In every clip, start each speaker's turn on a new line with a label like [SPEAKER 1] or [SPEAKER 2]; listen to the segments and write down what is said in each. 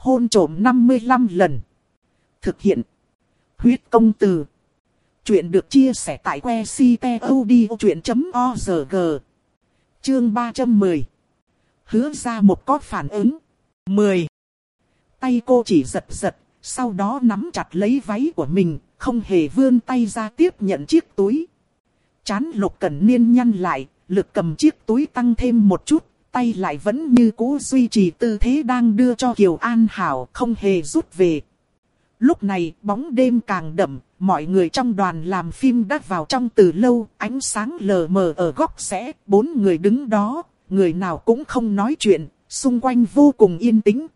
[SPEAKER 1] Hôn trộm 55 lần. Thực hiện. Huyết công từ. Chuyện được chia sẻ tại que ctod.org. Chương 310. Hứa ra một có phản ứng. 10. Tay cô chỉ giật giật, sau đó nắm chặt lấy váy của mình, không hề vươn tay ra tiếp nhận chiếc túi. Chán lục cần niên nhăn lại, lực cầm chiếc túi tăng thêm một chút, tay lại vẫn như cũ duy trì tư thế đang đưa cho Kiều An Hảo, không hề rút về. Lúc này, bóng đêm càng đậm, mọi người trong đoàn làm phim đã vào trong từ lâu, ánh sáng lờ mờ ở góc rẽ, bốn người đứng đó, người nào cũng không nói chuyện, xung quanh vô cùng yên tĩnh.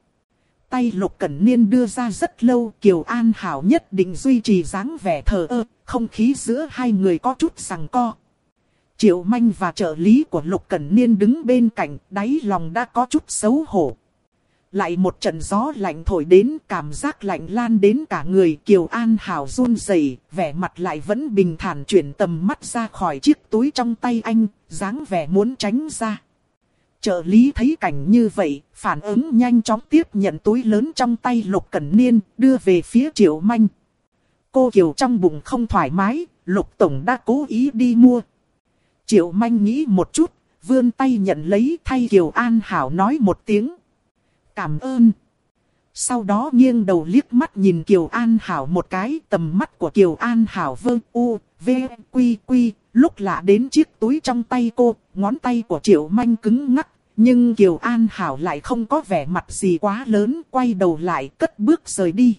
[SPEAKER 1] Tay Lục Cẩn Niên đưa ra rất lâu, Kiều An Hảo nhất định duy trì dáng vẻ thờ ơ, không khí giữa hai người có chút sằng co. Triệu Manh và trợ lý của Lục Cẩn Niên đứng bên cạnh, đáy lòng đã có chút xấu hổ. Lại một trận gió lạnh thổi đến, cảm giác lạnh lan đến cả người Kiều An Hảo run rẩy, vẻ mặt lại vẫn bình thản chuyển tầm mắt ra khỏi chiếc túi trong tay anh, dáng vẻ muốn tránh ra. Trợ lý thấy cảnh như vậy, phản ứng nhanh chóng tiếp nhận túi lớn trong tay Lục Cẩn Niên, đưa về phía Triệu Manh. Cô Kiều trong bụng không thoải mái, Lục Tổng đã cố ý đi mua. Triệu Manh nghĩ một chút, vươn tay nhận lấy thay Kiều An Hảo nói một tiếng. Cảm ơn. Sau đó nghiêng đầu liếc mắt nhìn Kiều An Hảo một cái, tầm mắt của Kiều An Hảo vơ u, v, quy quy, lúc lạ đến chiếc túi trong tay cô, ngón tay của Triệu Manh cứng ngắc, nhưng Kiều An Hảo lại không có vẻ mặt gì quá lớn, quay đầu lại cất bước rời đi.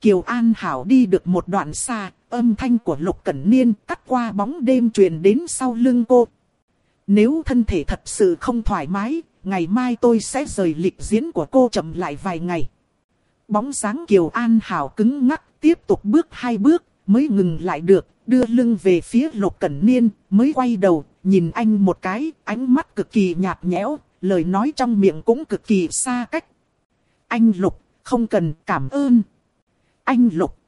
[SPEAKER 1] Kiều An Hảo đi được một đoạn xa, âm thanh của Lục Cẩn Niên cắt qua bóng đêm truyền đến sau lưng cô. Nếu thân thể thật sự không thoải mái, ngày mai tôi sẽ rời lịch diễn của cô chậm lại vài ngày. Bóng sáng Kiều An Hảo cứng ngắc, tiếp tục bước hai bước, mới ngừng lại được, đưa lưng về phía Lục Cẩn Niên, mới quay đầu, nhìn anh một cái, ánh mắt cực kỳ nhạt nhẽo, lời nói trong miệng cũng cực kỳ xa cách. Anh Lục, không cần cảm ơn. Anh Lục.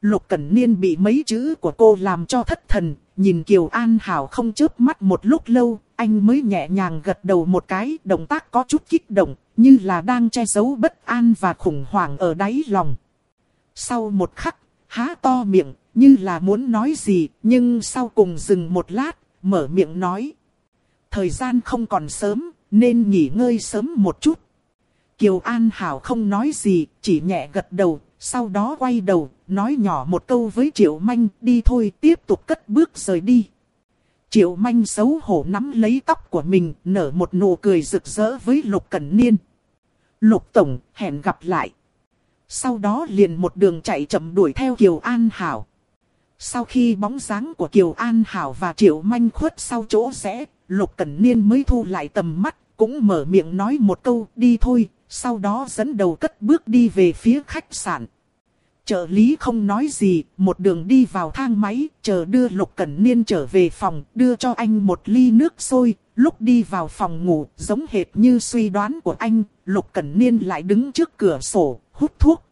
[SPEAKER 1] Lục Cẩn Niên bị mấy chữ của cô làm cho thất thần, nhìn Kiều An Hảo không chớp mắt một lúc lâu, anh mới nhẹ nhàng gật đầu một cái, động tác có chút kích động, như là đang che giấu bất an và khủng hoảng ở đáy lòng. Sau một khắc, há to miệng, như là muốn nói gì, nhưng sau cùng dừng một lát, mở miệng nói. Thời gian không còn sớm, nên nghỉ ngơi sớm một chút. Kiều An Hảo không nói gì, chỉ nhẹ gật đầu, sau đó quay đầu, nói nhỏ một câu với Triệu Manh, đi thôi, tiếp tục cất bước rời đi. Triệu Manh xấu hổ nắm lấy tóc của mình, nở một nụ cười rực rỡ với Lục Cẩn Niên. Lục Tổng, hẹn gặp lại. Sau đó liền một đường chạy chậm đuổi theo Kiều An Hảo. Sau khi bóng dáng của Kiều An Hảo và Triệu Manh khuất sau chỗ rẽ, Lục Cẩn Niên mới thu lại tầm mắt, cũng mở miệng nói một câu đi thôi, sau đó dẫn đầu cất bước đi về phía khách sạn. Trợ lý không nói gì, một đường đi vào thang máy, chờ đưa Lục Cẩn Niên trở về phòng, đưa cho anh một ly nước sôi, lúc đi vào phòng ngủ, giống hệt như suy đoán của anh, Lục Cẩn Niên lại đứng trước cửa sổ, hút thuốc.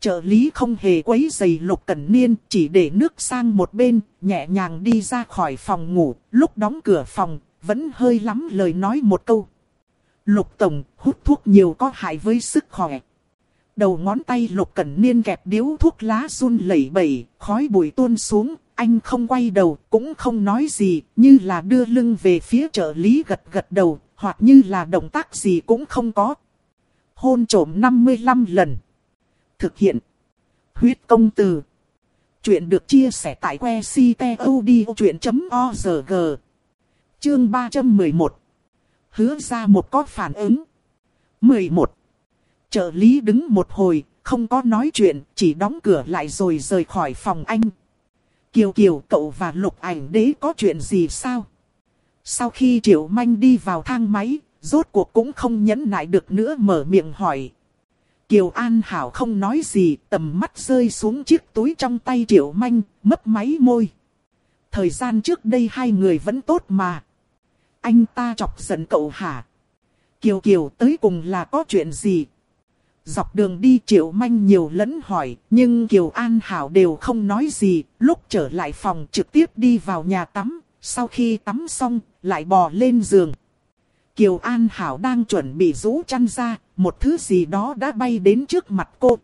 [SPEAKER 1] Trợ lý không hề quấy giày Lục Cẩn Niên, chỉ để nước sang một bên, nhẹ nhàng đi ra khỏi phòng ngủ, lúc đóng cửa phòng, vẫn hơi lắm lời nói một câu. Lục Tổng, hút thuốc nhiều có hại với sức khỏe. Đầu ngón tay Lục Cẩn Niên kẹp điếu thuốc lá run lẩy bẩy, khói bụi tuôn xuống, anh không quay đầu, cũng không nói gì, như là đưa lưng về phía trợ lý gật gật đầu, hoặc như là động tác gì cũng không có. Hôn trổm 55 lần. Thực hiện. Huyết công từ. Chuyện được chia sẻ tại que ctod.org. Chương 311. Hứa ra một có phản ứng. 11. Trợ lý đứng một hồi, không có nói chuyện, chỉ đóng cửa lại rồi rời khỏi phòng anh. Kiều Kiều cậu và Lục ảnh đế có chuyện gì sao? Sau khi Triệu Manh đi vào thang máy, rốt cuộc cũng không nhẫn nại được nữa mở miệng hỏi. Kiều An Hảo không nói gì, tầm mắt rơi xuống chiếc túi trong tay Triệu Manh, mấp máy môi. Thời gian trước đây hai người vẫn tốt mà. Anh ta chọc giận cậu hả? Kiều Kiều tới cùng là có chuyện gì? Dọc đường đi Triệu Manh nhiều lẫn hỏi, nhưng Kiều An Hảo đều không nói gì, lúc trở lại phòng trực tiếp đi vào nhà tắm, sau khi tắm xong, lại bò lên giường. Kiều An Hảo đang chuẩn bị rũ chăn ra, một thứ gì đó đã bay đến trước mặt cô.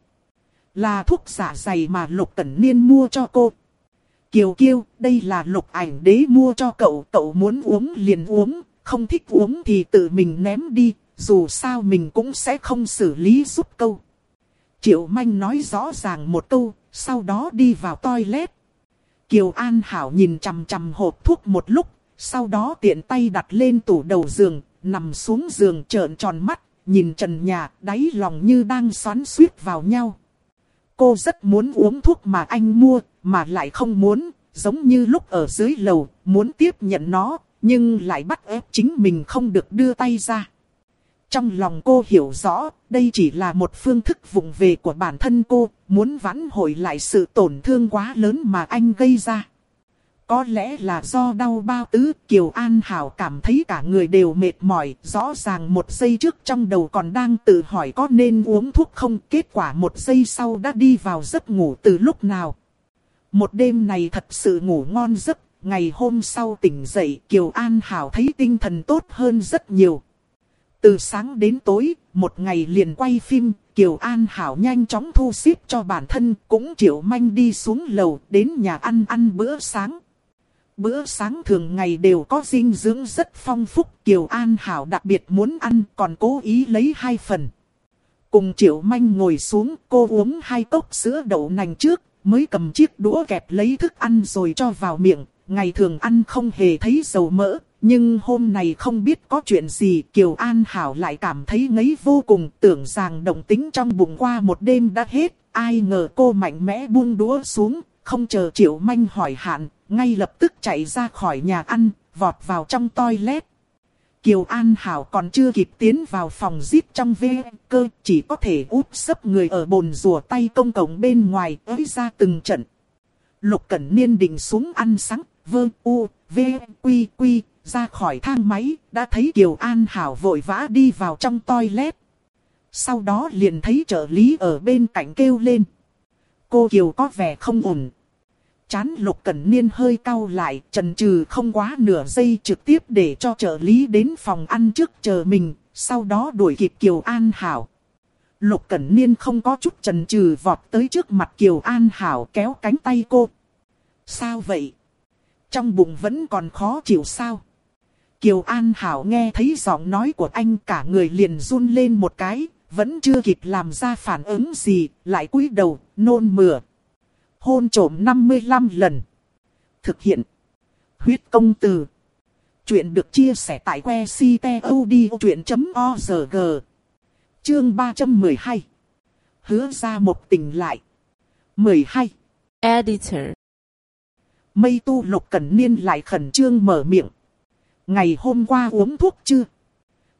[SPEAKER 1] Là thuốc giả dày mà Lục Cẩn Niên mua cho cô. Kiều Kiêu, đây là lục ảnh đế mua cho cậu, cậu muốn uống liền uống, không thích uống thì tự mình ném đi, dù sao mình cũng sẽ không xử lý giúp câu. Triệu Manh nói rõ ràng một câu, sau đó đi vào toilet. Kiều An Hảo nhìn chằm chằm hộp thuốc một lúc, sau đó tiện tay đặt lên tủ đầu giường, nằm xuống giường trợn tròn mắt, nhìn trần nhà, đáy lòng như đang xoắn suýt vào nhau. Cô rất muốn uống thuốc mà anh mua, mà lại không muốn, giống như lúc ở dưới lầu, muốn tiếp nhận nó, nhưng lại bắt ép chính mình không được đưa tay ra. Trong lòng cô hiểu rõ, đây chỉ là một phương thức vùng về của bản thân cô, muốn vãn hồi lại sự tổn thương quá lớn mà anh gây ra. Có lẽ là do đau bao tứ, Kiều An Hảo cảm thấy cả người đều mệt mỏi, rõ ràng một giây trước trong đầu còn đang tự hỏi có nên uống thuốc không, kết quả một giây sau đã đi vào giấc ngủ từ lúc nào. Một đêm này thật sự ngủ ngon giấc, ngày hôm sau tỉnh dậy Kiều An Hảo thấy tinh thần tốt hơn rất nhiều. Từ sáng đến tối, một ngày liền quay phim, Kiều An Hảo nhanh chóng thu xếp cho bản thân, cũng triệu manh đi xuống lầu, đến nhà ăn ăn bữa sáng. Bữa sáng thường ngày đều có dinh dưỡng rất phong phúc, Kiều An Hảo đặc biệt muốn ăn, còn cố ý lấy hai phần. Cùng Triệu Manh ngồi xuống, cô uống hai cốc sữa đậu nành trước, mới cầm chiếc đũa kẹp lấy thức ăn rồi cho vào miệng. Ngày thường ăn không hề thấy dầu mỡ, nhưng hôm nay không biết có chuyện gì Kiều An Hảo lại cảm thấy ngấy vô cùng tưởng rằng động tính trong bụng qua một đêm đã hết. Ai ngờ cô mạnh mẽ buông đũa xuống, không chờ Triệu Manh hỏi hạn, ngay lập tức chạy ra khỏi nhà ăn, vọt vào trong toilet. Kiều An Hảo còn chưa kịp tiến vào phòng zip trong ve cơ, chỉ có thể úp sấp người ở bồn rùa tay công cộng bên ngoài ới ra từng trận. Lục Cẩn Niên định xuống ăn sáng, vơ u, v, quy quy, ra khỏi thang máy, đã thấy Kiều An Hảo vội vã đi vào trong toilet. Sau đó liền thấy trợ lý ở bên cạnh kêu lên. Cô Kiều có vẻ không ổn. Chán lục cẩn niên hơi cau lại, trần trừ không quá nửa giây trực tiếp để cho trợ lý đến phòng ăn trước chờ mình, sau đó đuổi kịp Kiều An Hảo. Lục cẩn niên không có chút trần trừ vọt tới trước mặt Kiều An Hảo kéo cánh tay cô. Sao vậy? Trong bụng vẫn còn khó chịu sao? Kiều An Hảo nghe thấy giọng nói của anh cả người liền run lên một cái, vẫn chưa kịp làm ra phản ứng gì, lại cúi đầu, nôn mửa. Hôn trổm 55 lần. Thực hiện. Huyết công từ. Chuyện được chia sẻ tại que ctod.org. Chương 312. Hứa ra một tình lại. 12.
[SPEAKER 2] Editor.
[SPEAKER 1] Mây tu lục cẩn niên lại khẩn trương mở miệng. Ngày hôm qua uống thuốc chưa?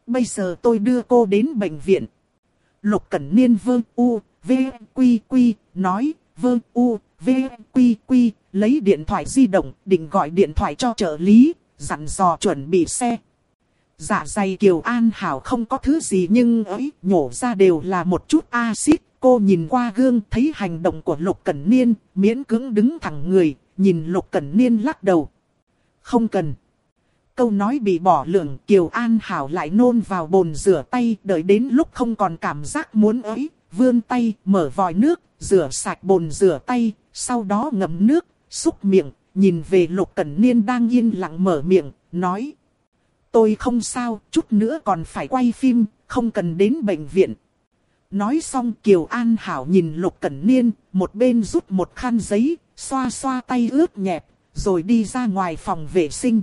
[SPEAKER 1] Bây giờ tôi đưa cô đến bệnh viện. Lục cẩn niên vương u, v, quy quy, nói, vương u, v, quy quy, lấy điện thoại di động, định gọi điện thoại cho trợ lý, dặn dò chuẩn bị xe. Dạ dày Kiều An Hảo không có thứ gì nhưng ấy, nhổ ra đều là một chút axit. Cô nhìn qua gương thấy hành động của Lục Cẩn Niên, miễn cưỡng đứng thẳng người, nhìn Lục Cẩn Niên lắc đầu. Không cần. Câu nói bị bỏ lượng Kiều An Hảo lại nôn vào bồn rửa tay đợi đến lúc không còn cảm giác muốn ấy, vươn tay, mở vòi nước, rửa sạch bồn rửa tay, sau đó ngậm nước, xúc miệng, nhìn về Lục Cẩn Niên đang yên lặng mở miệng, nói. Tôi không sao, chút nữa còn phải quay phim, không cần đến bệnh viện. Nói xong Kiều An Hảo nhìn Lục Cẩn Niên, một bên rút một khăn giấy, xoa xoa tay ướt nhẹp, rồi đi ra ngoài phòng vệ sinh.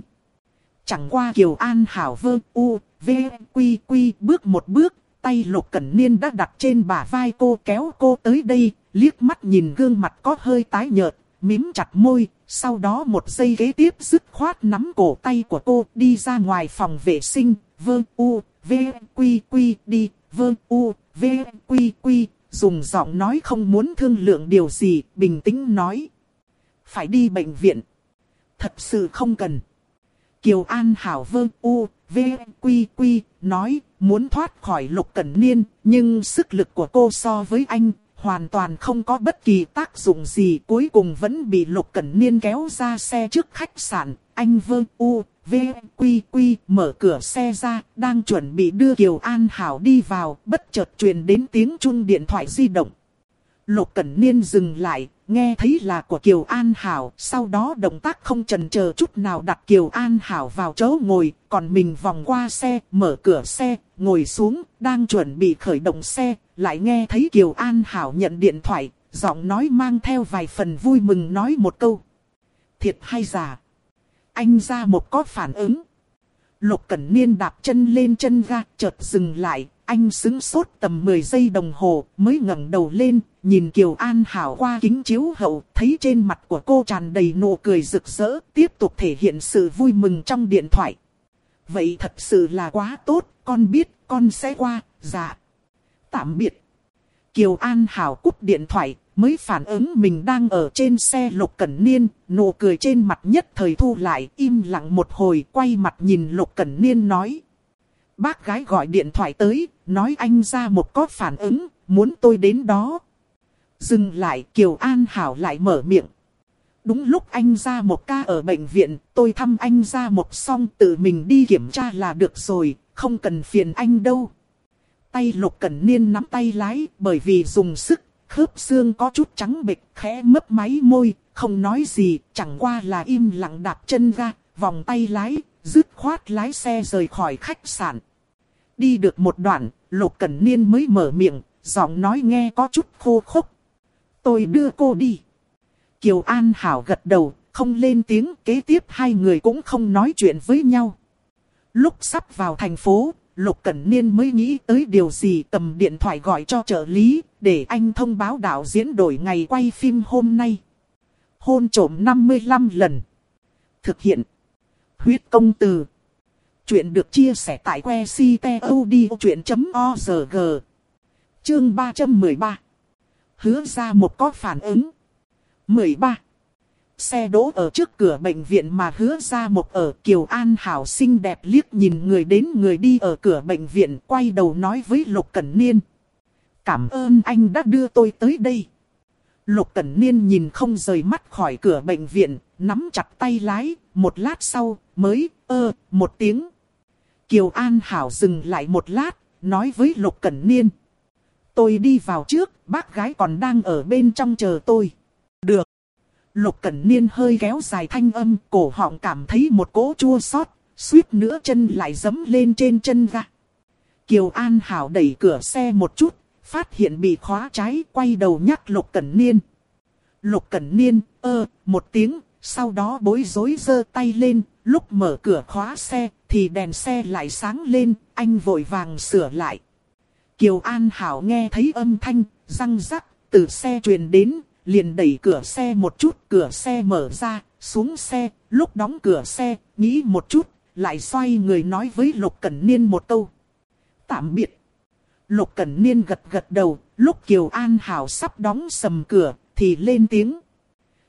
[SPEAKER 1] Chẳng qua Kiều An Hảo vơ u, v, quy quy bước một bước, tay Lục Cẩn Niên đã đặt trên bả vai cô kéo cô tới đây, liếc mắt nhìn gương mặt có hơi tái nhợt, mím chặt môi, sau đó một giây kế tiếp dứt khoát nắm cổ tay của cô đi ra ngoài phòng vệ sinh, vơ u, v, quy quy đi, vơ u, v, quy quy, dùng giọng nói không muốn thương lượng điều gì, bình tĩnh nói. Phải đi bệnh viện. Thật sự không cần. Kiều An Hảo vơ u, v, quy quy, nói, muốn thoát khỏi lục cẩn niên, nhưng sức lực của cô so với anh hoàn toàn không có bất kỳ tác dụng gì cuối cùng vẫn bị Lục Cẩn Niên kéo ra xe trước khách sạn, anh vơ u, v, quy quy, mở cửa xe ra, đang chuẩn bị đưa Kiều An Hảo đi vào, bất chợt truyền đến tiếng chuông điện thoại di động. Lục Cẩn Niên dừng lại, nghe thấy là của Kiều An Hảo, sau đó động tác không chần chờ chút nào đặt Kiều An Hảo vào chỗ ngồi, còn mình vòng qua xe, mở cửa xe, ngồi xuống, đang chuẩn bị khởi động xe, lại nghe thấy Kiều An Hảo nhận điện thoại, giọng nói mang theo vài phần vui mừng nói một câu. Thiệt hay giả? Anh ra một có phản ứng. Lục Cẩn Niên đạp chân lên chân ga, chợt dừng lại, anh sững sốt tầm 10 giây đồng hồ, mới ngẩng đầu lên, nhìn Kiều An Hảo qua kính chiếu hậu, thấy trên mặt của cô tràn đầy nụ cười rực rỡ, tiếp tục thể hiện sự vui mừng trong điện thoại. Vậy thật sự là quá tốt, con biết, con sẽ qua, dạ. Tạm biệt. Kiều An Hảo cúp điện thoại, mới phản ứng mình đang ở trên xe Lục Cẩn Niên, nụ cười trên mặt nhất thời thu lại, im lặng một hồi, quay mặt nhìn Lục Cẩn Niên nói. Bác gái gọi điện thoại tới, nói anh ra một có phản ứng, muốn tôi đến đó. Dừng lại, Kiều An Hảo lại mở miệng. Đúng lúc anh ra một ca ở bệnh viện, tôi thăm anh ra một xong tự mình đi kiểm tra là được rồi, không cần phiền anh đâu. Tay Lục Cẩn Niên nắm tay lái, bởi vì dùng sức khớp xương có chút trắng bệch, khẽ mấp máy môi, không nói gì, chẳng qua là im lặng đạp chân ra, vòng tay lái, dứt khoát lái xe rời khỏi khách sạn. Đi được một đoạn, Lục Cẩn Niên mới mở miệng, giọng nói nghe có chút khô khốc. Tôi đưa cô đi. Kiều An Hảo gật đầu, không lên tiếng, kế tiếp hai người cũng không nói chuyện với nhau. Lúc sắp vào thành phố, Lục Cẩn Niên mới nghĩ tới điều gì cầm điện thoại gọi cho trợ lý, để anh thông báo đạo diễn đổi ngày quay phim hôm nay. Hôn trổm 55 lần. Thực hiện. Huyết công từ. Chuyện được chia sẻ tại que ctod.org. Chương 313. Hứa ra một có phản ứng. 13. Xe đỗ ở trước cửa bệnh viện mà hứa ra một ở Kiều An Hảo xinh đẹp liếc nhìn người đến người đi ở cửa bệnh viện quay đầu nói với Lục Cẩn Niên. Cảm ơn anh đã đưa tôi tới đây. Lục Cẩn Niên nhìn không rời mắt khỏi cửa bệnh viện, nắm chặt tay lái, một lát sau, mới, ơ, một tiếng. Kiều An Hảo dừng lại một lát, nói với Lục Cẩn Niên. Tôi đi vào trước, bác gái còn đang ở bên trong chờ tôi. Được. Lục Cẩn Niên hơi kéo dài thanh âm, cổ họng cảm thấy một cỗ chua xót, suýt nữa chân lại dấm lên trên chân ga. Kiều An Hảo đẩy cửa xe một chút, phát hiện bị khóa trái, quay đầu nhắc Lục Cẩn Niên. Lục Cẩn Niên, ơ, một tiếng, sau đó bối rối giơ tay lên, lúc mở cửa khóa xe, thì đèn xe lại sáng lên, anh vội vàng sửa lại. Kiều An Hảo nghe thấy âm thanh, răng rắc, từ xe truyền đến, liền đẩy cửa xe một chút, cửa xe mở ra, xuống xe, lúc đóng cửa xe, nghĩ một chút, lại xoay người nói với Lục Cẩn Niên một câu. Tạm biệt. Lục Cẩn Niên gật gật đầu, lúc Kiều An Hảo sắp đóng sầm cửa, thì lên tiếng.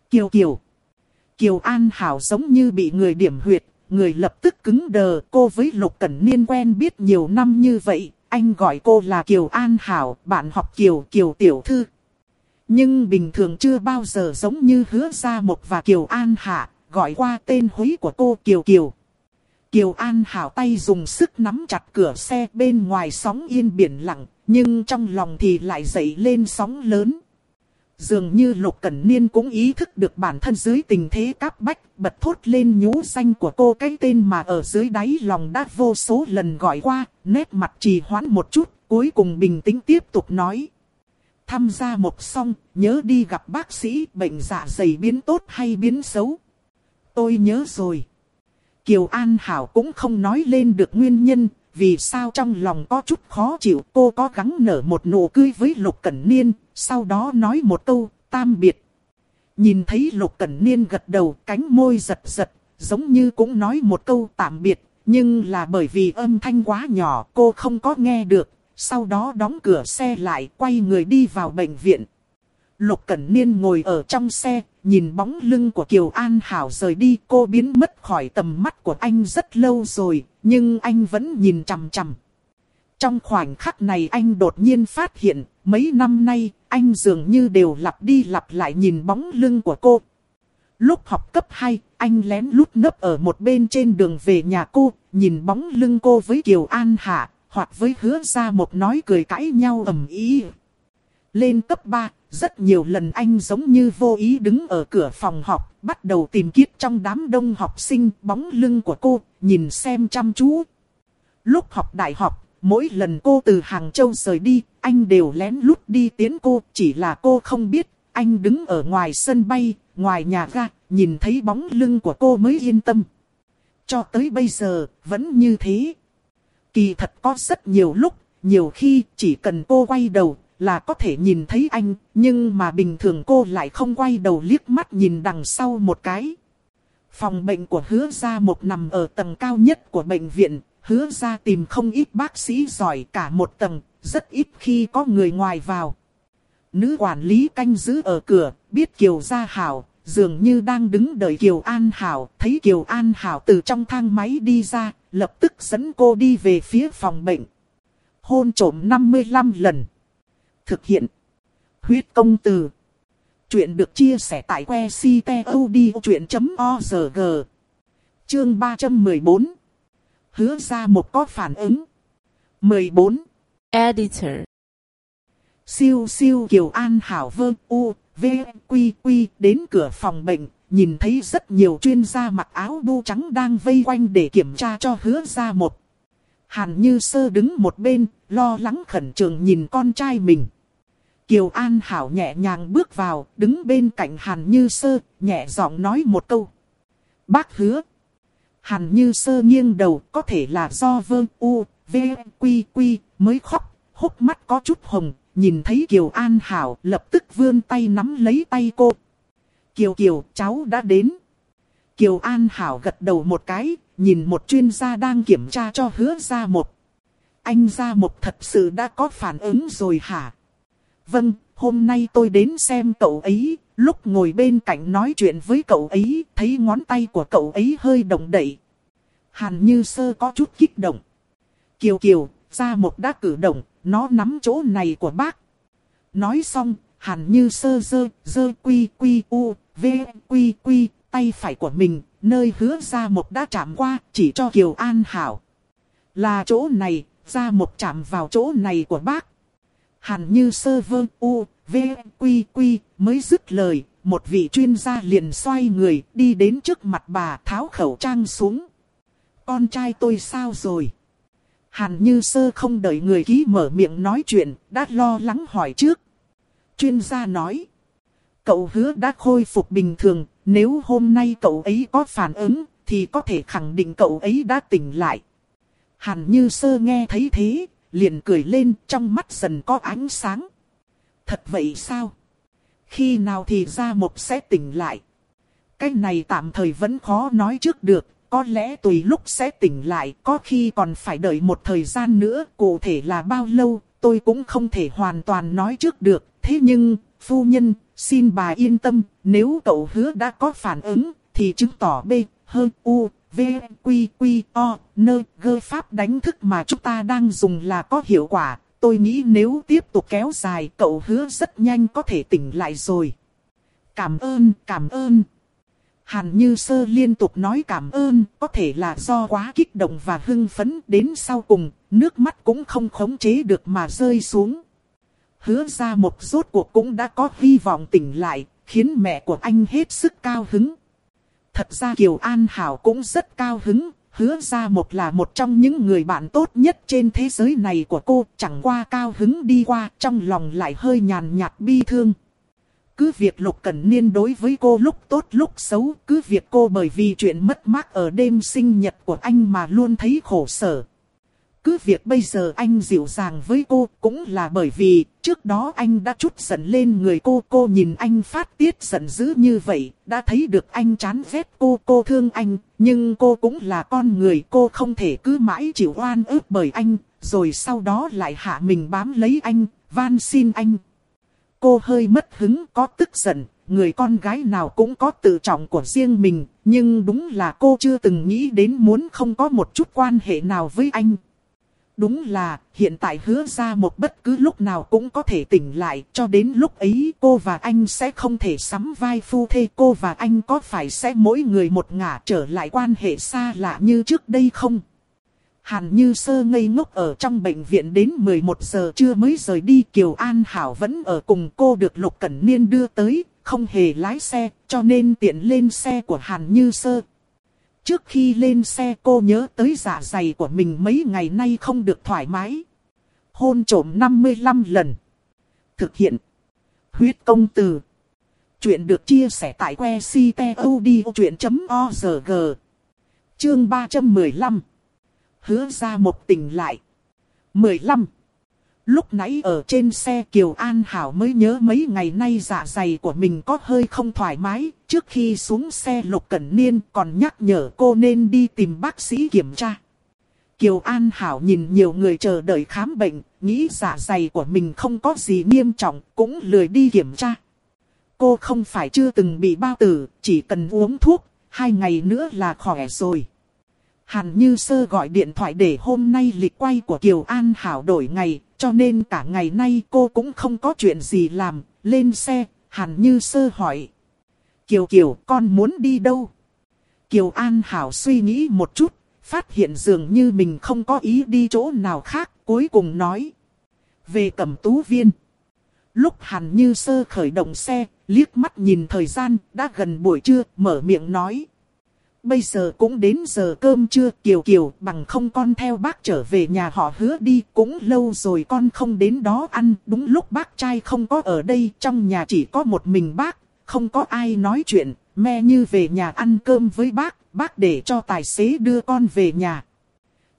[SPEAKER 1] Kiều Kiều. Kiều An Hảo giống như bị người điểm huyệt, người lập tức cứng đờ. Cô với Lục Cẩn Niên quen biết nhiều năm như vậy, anh gọi cô là Kiều An Hảo, bạn học Kiều Kiều Tiểu Thư. Nhưng bình thường chưa bao giờ giống như hứa ra một và Kiều An Hạ, gọi qua tên húy của cô Kiều Kiều. Kiều An Hảo tay dùng sức nắm chặt cửa xe bên ngoài sóng yên biển lặng, nhưng trong lòng thì lại dậy lên sóng lớn. Dường như Lục Cẩn Niên cũng ý thức được bản thân dưới tình thế cáp bách, bật thốt lên nhũ danh của cô cái tên mà ở dưới đáy lòng đã vô số lần gọi qua, nét mặt trì hoãn một chút, cuối cùng bình tĩnh tiếp tục nói. Tham gia một xong, nhớ đi gặp bác sĩ bệnh dạ dày biến tốt hay biến xấu. Tôi nhớ rồi. Kiều An Hảo cũng không nói lên được nguyên nhân, vì sao trong lòng có chút khó chịu cô có gắng nở một nụ cười với Lục Cẩn Niên, sau đó nói một câu, tam biệt. Nhìn thấy Lục Cẩn Niên gật đầu cánh môi giật giật, giống như cũng nói một câu tạm biệt, nhưng là bởi vì âm thanh quá nhỏ cô không có nghe được, sau đó đóng cửa xe lại quay người đi vào bệnh viện. Lục Cẩn Niên ngồi ở trong xe, nhìn bóng lưng của Kiều An Hảo rời đi cô biến mất khỏi tầm mắt của anh rất lâu rồi, nhưng anh vẫn nhìn chằm chằm. Trong khoảnh khắc này anh đột nhiên phát hiện, mấy năm nay, anh dường như đều lặp đi lặp lại nhìn bóng lưng của cô. Lúc học cấp 2, anh lén lút nấp ở một bên trên đường về nhà cô, nhìn bóng lưng cô với Kiều An Hạ, hoặc với hứa ra một nói cười cãi nhau ầm ý. Lên cấp 3, rất nhiều lần anh giống như vô ý đứng ở cửa phòng học, bắt đầu tìm kiếp trong đám đông học sinh bóng lưng của cô, nhìn xem chăm chú. Lúc học đại học, mỗi lần cô từ Hàng Châu rời đi, anh đều lén lút đi tiến cô, chỉ là cô không biết, anh đứng ở ngoài sân bay, ngoài nhà ga, nhìn thấy bóng lưng của cô mới yên tâm. Cho tới bây giờ, vẫn như thế. Kỳ thật có rất nhiều lúc, nhiều khi chỉ cần cô quay đầu là có thể nhìn thấy anh, nhưng mà bình thường cô lại không quay đầu liếc mắt nhìn đằng sau một cái. Phòng bệnh của hứa gia một nằm ở tầng cao nhất của bệnh viện, hứa gia tìm không ít bác sĩ giỏi cả một tầng, rất ít khi có người ngoài vào. Nữ quản lý canh giữ ở cửa, biết Kiều Gia Hảo, dường như đang đứng đợi Kiều An Hảo, thấy Kiều An Hảo từ trong thang máy đi ra, lập tức dẫn cô đi về phía phòng bệnh. Hôn trổm 55 lần. Thực hiện. Huyết công từ. Chuyện được chia sẻ tại que ctod.org. Chương 314. Hứa ra một có phản ứng. 14.
[SPEAKER 2] Editor.
[SPEAKER 1] Siêu siêu Kiều An Hảo Vơ U, V, Quy Quy đến cửa phòng bệnh, nhìn thấy rất nhiều chuyên gia mặc áo bu trắng đang vây quanh để kiểm tra cho hứa ra một. Hàn Như Sơ đứng một bên, lo lắng khẩn trương nhìn con trai mình. Kiều An Hảo nhẹ nhàng bước vào, đứng bên cạnh Hàn Như Sơ, nhẹ giọng nói một câu. Bác hứa. Hàn Như Sơ nghiêng đầu, có thể là do vơ u, v, quy quy, mới khóc, hốc mắt có chút hồng, nhìn thấy Kiều An Hảo lập tức vươn tay nắm lấy tay cô. Kiều Kiều, cháu đã đến. Kiều An Hảo gật đầu một cái, nhìn một chuyên gia đang kiểm tra cho hứa ra một. Anh ra một thật sự đã có phản ứng rồi hả? Vâng, hôm nay tôi đến xem cậu ấy, lúc ngồi bên cạnh nói chuyện với cậu ấy, thấy ngón tay của cậu ấy hơi động đậy. Hàn Như Sơ có chút kích động. Kiều Kiều, ra một đã cử động, nó nắm chỗ này của bác. Nói xong, Hàn Như Sơ dơ, dơ quy quy u, v quy quy, tay phải của mình, nơi hứa ra một đã chạm qua, chỉ cho Kiều An Hảo. Là chỗ này, ra một chạm vào chỗ này của bác. Hàn như sơ vơ u, v, quy quy, mới dứt lời, một vị chuyên gia liền xoay người, đi đến trước mặt bà tháo khẩu trang xuống. Con trai tôi sao rồi? Hàn như sơ không đợi người ký mở miệng nói chuyện, đã lo lắng hỏi trước. Chuyên gia nói, cậu hứa đã khôi phục bình thường, nếu hôm nay cậu ấy có phản ứng, thì có thể khẳng định cậu ấy đã tỉnh lại. Hàn như sơ nghe thấy thế, liền cười lên trong mắt dần có ánh sáng. Thật vậy sao? Khi nào thì ra một sẽ tỉnh lại? Cái này tạm thời vẫn khó nói trước được, có lẽ tùy lúc sẽ tỉnh lại, có khi còn phải đợi một thời gian nữa, cụ thể là bao lâu, tôi cũng không thể hoàn toàn nói trước được. Thế nhưng, phu nhân, xin bà yên tâm, nếu cậu hứa đã có phản ứng, thì chứng tỏ B, hơn U, V, Quy, Quy, O, Nơ, gơ pháp đánh thức mà chúng ta đang dùng là có hiệu quả. Tôi nghĩ nếu tiếp tục kéo dài cậu hứa rất nhanh có thể tỉnh lại rồi. Cảm ơn, cảm ơn. Hàn Như Sơ liên tục nói cảm ơn, có thể là do quá kích động và hưng phấn đến sau cùng, nước mắt cũng không khống chế được mà rơi xuống. Hứa ra một rốt cuộc cũng đã có hy vọng tỉnh lại, khiến mẹ của anh hết sức cao hứng. Thật ra Kiều An Hảo cũng rất cao hứng, hứa ra một là một trong những người bạn tốt nhất trên thế giới này của cô, chẳng qua cao hứng đi qua, trong lòng lại hơi nhàn nhạt bi thương. Cứ việc Lục Cẩn Niên đối với cô lúc tốt lúc xấu, cứ việc cô bởi vì chuyện mất mát ở đêm sinh nhật của anh mà luôn thấy khổ sở. Cứ việc bây giờ anh dịu dàng với cô cũng là bởi vì trước đó anh đã chút giận lên người cô. Cô nhìn anh phát tiết giận dữ như vậy, đã thấy được anh chán ghét cô, cô thương anh. Nhưng cô cũng là con người, cô không thể cứ mãi chịu oan ức bởi anh, rồi sau đó lại hạ mình bám lấy anh, van xin anh. Cô hơi mất hứng, có tức giận, người con gái nào cũng có tự trọng của riêng mình, nhưng đúng là cô chưa từng nghĩ đến muốn không có một chút quan hệ nào với anh. Đúng là, hiện tại hứa ra một bất cứ lúc nào cũng có thể tỉnh lại, cho đến lúc ấy cô và anh sẽ không thể sắm vai phu thê cô và anh có phải sẽ mỗi người một ngả trở lại quan hệ xa lạ như trước đây không? Hàn Như Sơ ngây ngốc ở trong bệnh viện đến 11 giờ trưa mới rời đi Kiều An Hảo vẫn ở cùng cô được Lục Cẩn Niên đưa tới, không hề lái xe, cho nên tiện lên xe của Hàn Như Sơ. Trước khi lên xe cô nhớ tới dạ dày của mình mấy ngày nay không được thoải mái. Hôn trổm 55 lần. Thực hiện. Huyết công từ. Chuyện được chia sẻ tại que ctod.org. Chương 315. Hứa ra một tình lại. 15. Lúc nãy ở trên xe Kiều An Hảo mới nhớ mấy ngày nay dạ dày của mình có hơi không thoải mái. Trước khi xuống xe Lục Cẩn Niên còn nhắc nhở cô nên đi tìm bác sĩ kiểm tra. Kiều An Hảo nhìn nhiều người chờ đợi khám bệnh, nghĩ dạ dày của mình không có gì nghiêm trọng, cũng lười đi kiểm tra. Cô không phải chưa từng bị bao tử, chỉ cần uống thuốc, hai ngày nữa là khỏe rồi. Hàn Như Sơ gọi điện thoại để hôm nay lịch quay của Kiều An Hảo đổi ngày, cho nên cả ngày nay cô cũng không có chuyện gì làm. Lên xe, Hàn Như Sơ hỏi. Kiều Kiều, con muốn đi đâu? Kiều An Hảo suy nghĩ một chút, phát hiện dường như mình không có ý đi chỗ nào khác, cuối cùng nói. Về cẩm tú viên. Lúc Hàn Như Sơ khởi động xe, liếc mắt nhìn thời gian, đã gần buổi trưa, mở miệng nói bây giờ cũng đến giờ cơm trưa Kiều Kiều bằng không con theo bác trở về nhà họ hứa đi cũng lâu rồi con không đến đó ăn. Đúng lúc bác trai không có ở đây trong nhà chỉ có một mình bác không có ai nói chuyện. Me như về nhà ăn cơm với bác bác để cho tài xế đưa con về nhà.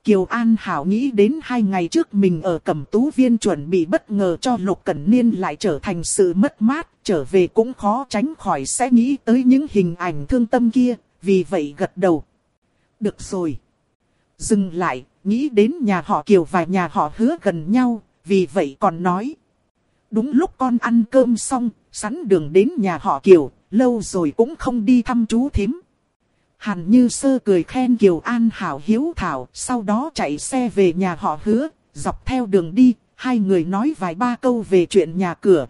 [SPEAKER 1] Kiều An Hảo nghĩ đến hai ngày trước mình ở cẩm tú viên chuẩn bị bất ngờ cho Lục Cẩn Niên lại trở thành sự mất mát, trở về cũng khó tránh khỏi sẽ nghĩ tới những hình ảnh thương tâm kia, vì vậy gật đầu. Được rồi. Dừng lại, nghĩ đến nhà họ Kiều và nhà họ hứa gần nhau, vì vậy còn nói. Đúng lúc con ăn cơm xong, sẵn đường đến nhà họ Kiều, lâu rồi cũng không đi thăm chú thím. Hàn Như Sơ cười khen Kiều An Hảo hiếu thảo, sau đó chạy xe về nhà họ hứa, dọc theo đường đi, hai người nói vài ba câu về chuyện nhà cửa.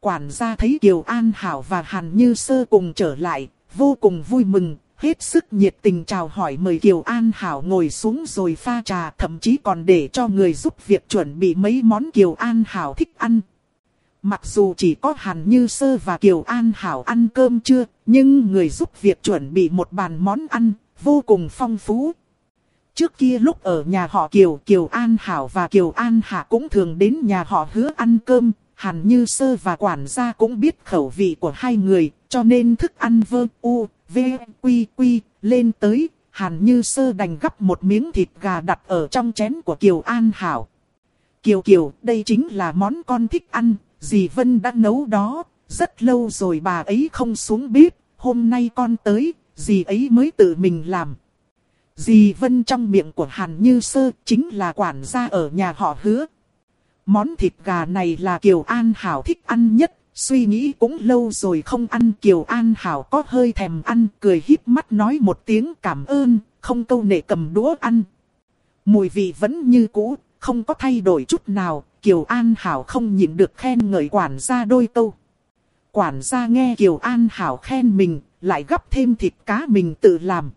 [SPEAKER 1] Quản gia thấy Kiều An Hảo và Hàn Như Sơ cùng trở lại, vô cùng vui mừng, hết sức nhiệt tình chào hỏi mời Kiều An Hảo ngồi xuống rồi pha trà, thậm chí còn để cho người giúp việc chuẩn bị mấy món Kiều An Hảo thích ăn. Mặc dù chỉ có Hàn Như Sơ và Kiều An Hảo ăn cơm chưa, nhưng người giúp việc chuẩn bị một bàn món ăn, vô cùng phong phú. Trước kia lúc ở nhà họ Kiều, Kiều An Hảo và Kiều An Hạ cũng thường đến nhà họ hứa ăn cơm, Hàn Như Sơ và quản gia cũng biết khẩu vị của hai người, cho nên thức ăn vơ u, v, quy quy, lên tới, Hàn Như Sơ đành gắp một miếng thịt gà đặt ở trong chén của Kiều An Hảo. Kiều Kiều, đây chính là món con thích ăn, dì Vân đã nấu đó, rất lâu rồi bà ấy không xuống bếp, hôm nay con tới, dì ấy mới tự mình làm. Dì Vân trong miệng của Hàn Như Sơ chính là quản gia ở nhà họ hứa. Món thịt gà này là Kiều An Hảo thích ăn nhất, suy nghĩ cũng lâu rồi không ăn Kiều An Hảo có hơi thèm ăn, cười híp mắt nói một tiếng cảm ơn, không câu nệ cầm đũa ăn. Mùi vị vẫn như cũ, không có thay đổi chút nào, Kiều An Hảo không nhịn được khen ngợi quản gia đôi câu. Quản gia nghe Kiều An Hảo khen mình, lại gấp thêm thịt cá mình tự làm.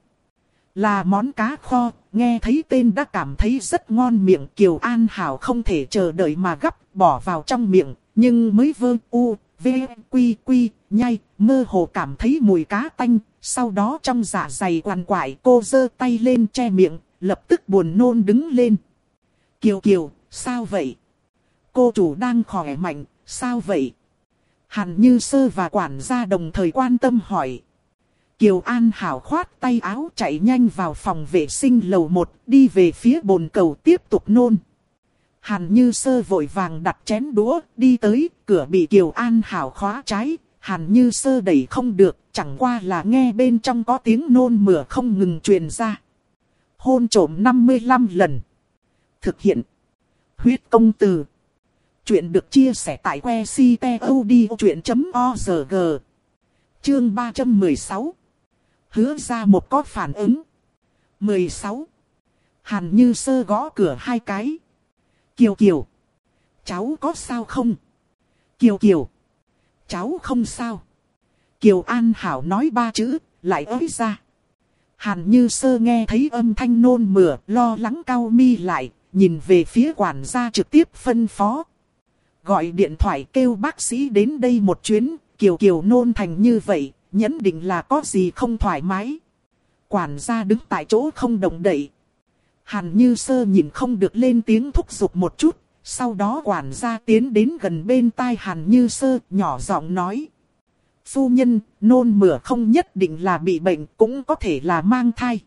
[SPEAKER 1] Là món cá kho, nghe thấy tên đã cảm thấy rất ngon miệng Kiều An Hảo không thể chờ đợi mà gấp, bỏ vào trong miệng, nhưng mới vơ u, v, quy quy, nhai, mơ hồ cảm thấy mùi cá tanh, sau đó trong dạ dày quằn quại cô giơ tay lên che miệng, lập tức buồn nôn đứng lên. Kiều Kiều, sao vậy? Cô chủ đang khỏe mạnh, sao vậy? Hàn Như Sơ và quản gia đồng thời quan tâm hỏi. Kiều An Hảo khoát tay áo chạy nhanh vào phòng vệ sinh lầu 1, đi về phía bồn cầu tiếp tục nôn. Hàn Như Sơ vội vàng đặt chén đũa, đi tới, cửa bị Kiều An Hảo khóa trái. Hàn Như Sơ đẩy không được, chẳng qua là nghe bên trong có tiếng nôn mửa không ngừng truyền ra. Hôn trổm 55 lần. Thực hiện. Huyết công từ. Chuyện được chia sẻ tại que ctod.org. Chương 316 hứa ra một có phản ứng. 16. Hàn Như Sơ gõ cửa hai cái. Kiều Kiều. Cháu có sao không? Kiều Kiều. Cháu không sao. Kiều An Hảo nói ba chữ, lại ới ra. Hàn Như Sơ nghe thấy âm thanh nôn mửa, lo lắng cao mi lại, nhìn về phía quản gia trực tiếp phân phó. Gọi điện thoại kêu bác sĩ đến đây một chuyến, Kiều Kiều nôn thành như vậy, nhẫn định là có gì không thoải mái. Quản gia đứng tại chỗ không động đậy. Hàn Như Sơ nhìn không được lên tiếng thúc giục một chút, sau đó quản gia tiến đến gần bên tai Hàn Như Sơ, nhỏ giọng nói. Phu nhân, nôn mửa không nhất định là bị bệnh, cũng có thể là mang thai.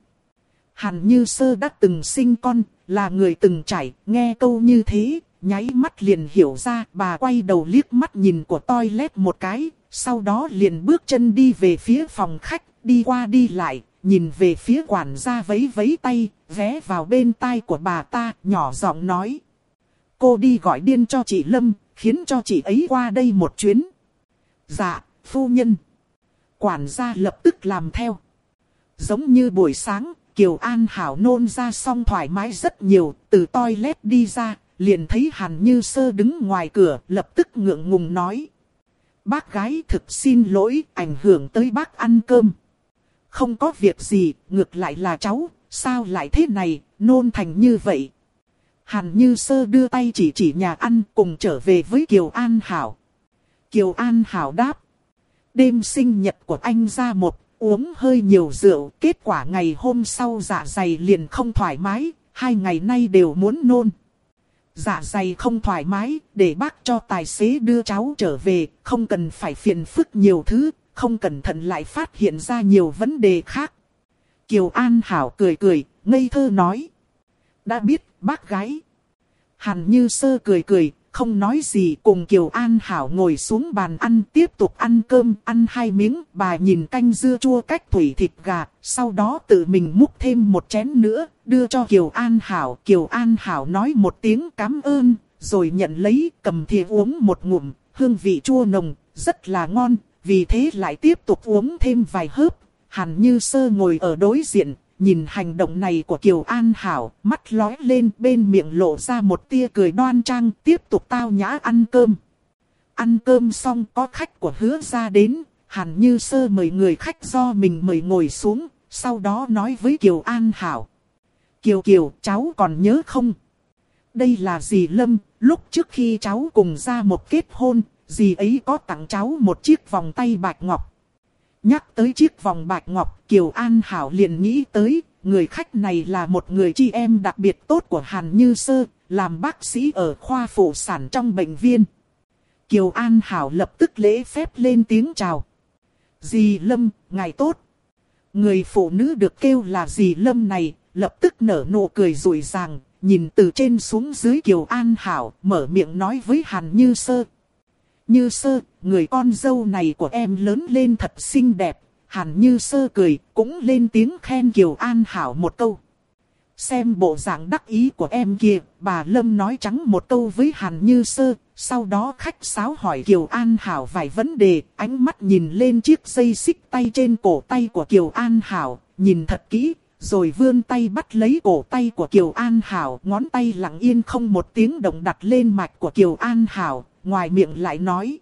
[SPEAKER 1] Hàn Như Sơ đã từng sinh con, là người từng trải, nghe câu như thế, nháy mắt liền hiểu ra, bà quay đầu liếc mắt nhìn của toilet một cái, sau đó liền bước chân đi về phía phòng khách, đi qua đi lại, nhìn về phía quản gia vấy vấy tay, ghé vào bên tai của bà ta, nhỏ giọng nói. Cô đi gọi điên cho chị Lâm, khiến cho chị ấy qua đây một chuyến. Dạ, phu nhân. Quản gia lập tức làm theo. Giống như buổi sáng, Kiều An Hảo nôn ra xong thoải mái rất nhiều, từ toilet đi ra, liền thấy Hàn Như Sơ đứng ngoài cửa, lập tức ngượng ngùng nói. Bác gái thực xin lỗi, ảnh hưởng tới bác ăn cơm. Không có việc gì, ngược lại là cháu, sao lại thế này, nôn thành như vậy. Hàn Như Sơ đưa tay chỉ chỉ nhà ăn cùng trở về với Kiều An Hảo. Kiều An Hảo đáp. Đêm sinh nhật của anh ra một, uống hơi nhiều rượu, kết quả ngày hôm sau dạ dày liền không thoải mái, hai ngày nay đều muốn nôn. Dạ dày không thoải mái, để bác cho tài xế đưa cháu trở về, không cần phải phiền phức nhiều thứ, không cẩn thận lại phát hiện ra nhiều vấn đề khác. Kiều An Hảo cười cười, ngây thơ nói. Đã biết, bác gái. Hàn Như Sơ cười cười, không nói gì cùng Kiều An Hảo ngồi xuống bàn ăn tiếp tục ăn cơm, ăn hai miếng, bà nhìn canh dưa chua cách thủy thịt gà, sau đó tự mình múc thêm một chén nữa, đưa cho Kiều An Hảo. Kiều An Hảo nói một tiếng cảm ơn, rồi nhận lấy, cầm thìa uống một ngụm, hương vị chua nồng, rất là ngon, vì thế lại tiếp tục uống thêm vài hớp. Hàn Như Sơ ngồi ở đối diện, nhìn hành động này của Kiều An Hảo, mắt lói lên bên miệng lộ ra một tia cười đoan trang, tiếp tục tao nhã ăn cơm. Ăn cơm xong có khách của hứa ra đến, Hàn Như Sơ mời người khách do mình mời ngồi xuống, sau đó nói với Kiều An Hảo. Kiều Kiều, cháu còn nhớ không? Đây là dì Lâm, lúc trước khi cháu cùng ra một kết hôn, dì ấy có tặng cháu một chiếc vòng tay bạch ngọc. Nhắc tới chiếc vòng bạch ngọc, Kiều An Hảo liền nghĩ tới, người khách này là một người chị em đặc biệt tốt của Hàn Như Sơ, làm bác sĩ ở khoa phụ sản trong bệnh viện. Kiều An Hảo lập tức lễ phép lên tiếng chào. Dì Lâm, ngài tốt. Người phụ nữ được kêu là dì Lâm này, lập tức nở nụ cười rủi ràng, nhìn từ trên xuống dưới Kiều An Hảo, mở miệng nói với Hàn Như Sơ. Như Sơ, người con dâu này của em lớn lên thật xinh đẹp. Hàn Như Sơ cười, cũng lên tiếng khen Kiều An Hảo một câu. Xem bộ dạng đắc ý của em kìa, bà Lâm nói trắng một câu với Hàn Như Sơ, sau đó khách sáo hỏi Kiều An Hảo vài vấn đề, ánh mắt nhìn lên chiếc dây xích tay trên cổ tay của Kiều An Hảo, nhìn thật kỹ, rồi vươn tay bắt lấy cổ tay của Kiều An Hảo, ngón tay lặng yên không một tiếng động đặt lên mạch của Kiều An Hảo, ngoài miệng lại nói.